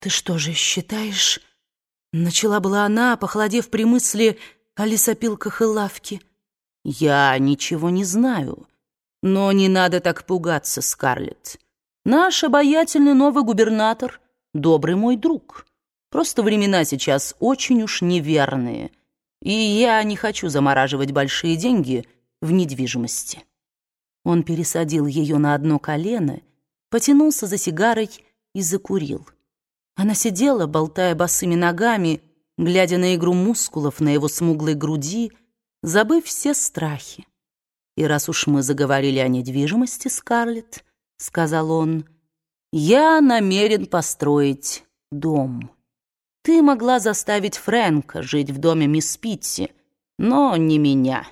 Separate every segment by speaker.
Speaker 1: «Ты что же считаешь...» Начала была она, похолодев при мысли о лесопилках и лавке.
Speaker 2: «Я ничего не знаю, но не надо так пугаться, Скарлетт. Наш обаятельный новый губернатор — добрый мой друг. Просто времена сейчас очень уж неверные, и я не хочу замораживать большие деньги в недвижимости». Он пересадил ее на одно колено, потянулся за сигарой и закурил. Она сидела, болтая босыми ногами, глядя на игру мускулов на его смуглой груди, забыв все страхи. «И раз уж мы заговорили о недвижимости, Скарлетт, — сказал он, — я намерен построить дом. Ты могла заставить Фрэнка жить в доме мисс Питти, но не меня».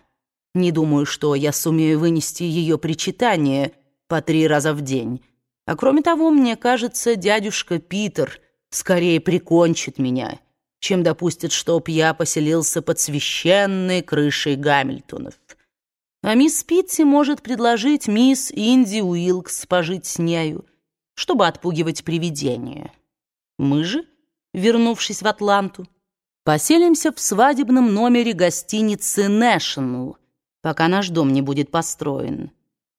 Speaker 2: Не думаю, что я сумею вынести ее причитание по три раза в день. А кроме того, мне кажется, дядюшка Питер скорее прикончит меня, чем допустит, чтоб я поселился под священной крышей Гамильтонов. А мисс Питти может предложить мисс Инди Уилкс пожить с нею, чтобы отпугивать привидения. Мы же, вернувшись в Атланту, поселимся в свадебном номере гостиницы «Нэшнл», пока наш дом не будет построен.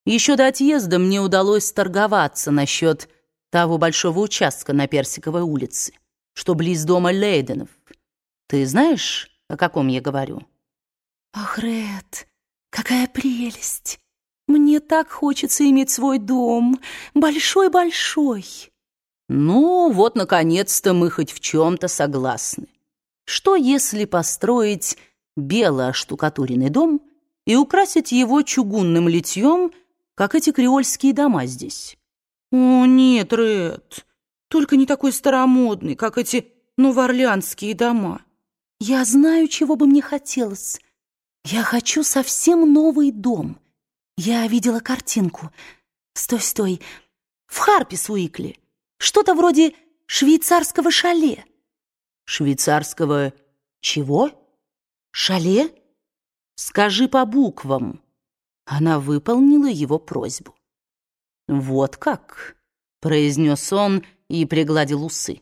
Speaker 2: Еще до отъезда мне удалось торговаться насчет того большого участка на Персиковой улице, что близ дома Лейденов. Ты знаешь, о каком я говорю?
Speaker 1: Ах, Ред, какая прелесть! Мне так хочется иметь свой дом, большой-большой.
Speaker 2: Ну, вот, наконец-то, мы хоть в чем-то согласны. Что, если построить бело оштукатуренный дом — и украсить его чугунным литьем, как эти креольские дома здесь.
Speaker 1: О, нет, Ред, только не такой старомодный, как эти новоорлеанские дома. Я знаю, чего бы мне хотелось. Я хочу совсем новый дом. Я видела картинку. Стой, стой. В Харпис Уикли. Что-то вроде швейцарского шале.
Speaker 2: Швейцарского чего?
Speaker 1: Шале?
Speaker 2: Скажи по буквам». Она выполнила его просьбу. «Вот как», — произнес он и пригладил усы.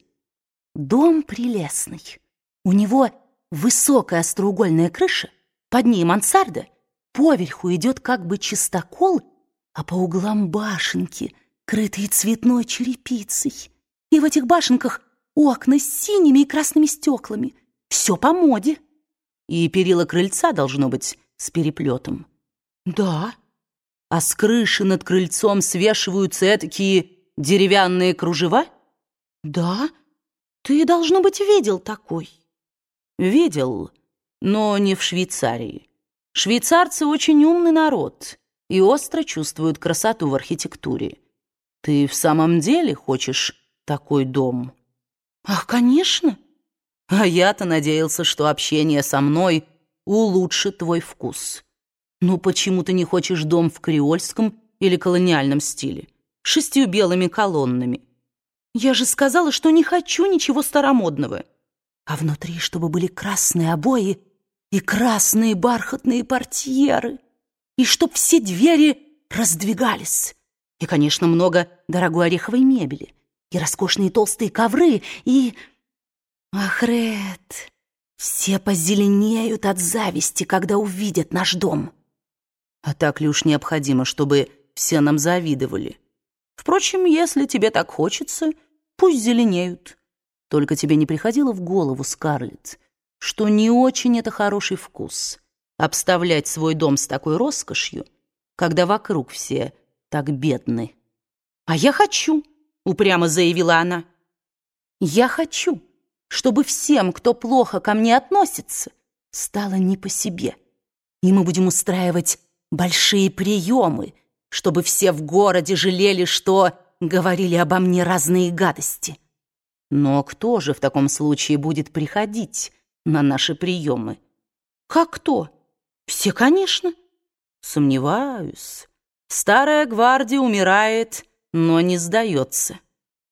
Speaker 1: «Дом прелестный. У него высокая остроугольная крыша, под ней мансарда, поверху идет как бы чистокол, а по углам башенки, крытые цветной черепицей. И в этих башенках окна с синими и красными стеклами. Все по моде».
Speaker 2: И перила крыльца должно быть с переплетом.
Speaker 1: Да.
Speaker 2: А с крыши над крыльцом свешиваются такие деревянные кружева?
Speaker 1: Да. Ты, должно быть, видел такой.
Speaker 2: Видел, но не в Швейцарии. Швейцарцы очень умный народ и остро чувствуют красоту в архитектуре. Ты в самом деле хочешь такой дом?
Speaker 1: Ах, конечно.
Speaker 2: А я-то надеялся, что общение со мной улучшит твой вкус. Ну почему ты не хочешь дом в креольском или колониальном стиле? Шестью белыми колоннами.
Speaker 1: Я же сказала, что не хочу ничего старомодного. А внутри, чтобы были красные обои и красные бархатные портьеры, и чтоб все двери раздвигались. И, конечно, много дорогой ореховой мебели, и роскошные толстые ковры, и... Ах, Ред, все позеленеют от зависти, когда увидят наш дом.
Speaker 2: А так ли уж необходимо, чтобы все нам завидовали? Впрочем, если тебе так хочется, пусть зеленеют. Только тебе не приходило в голову, Скарлетт, что не очень это хороший вкус — обставлять свой дом с такой роскошью, когда вокруг все так бедны.
Speaker 1: «А я хочу!» — упрямо заявила она. «Я хочу!» чтобы всем, кто плохо ко мне относится, стало не по себе. И мы будем устраивать большие приемы, чтобы все в городе жалели, что говорили обо мне разные гадости.
Speaker 2: Но кто же в таком случае будет приходить на наши приемы?
Speaker 1: Как кто? Все, конечно.
Speaker 2: Сомневаюсь. Старая гвардия умирает, но не сдается.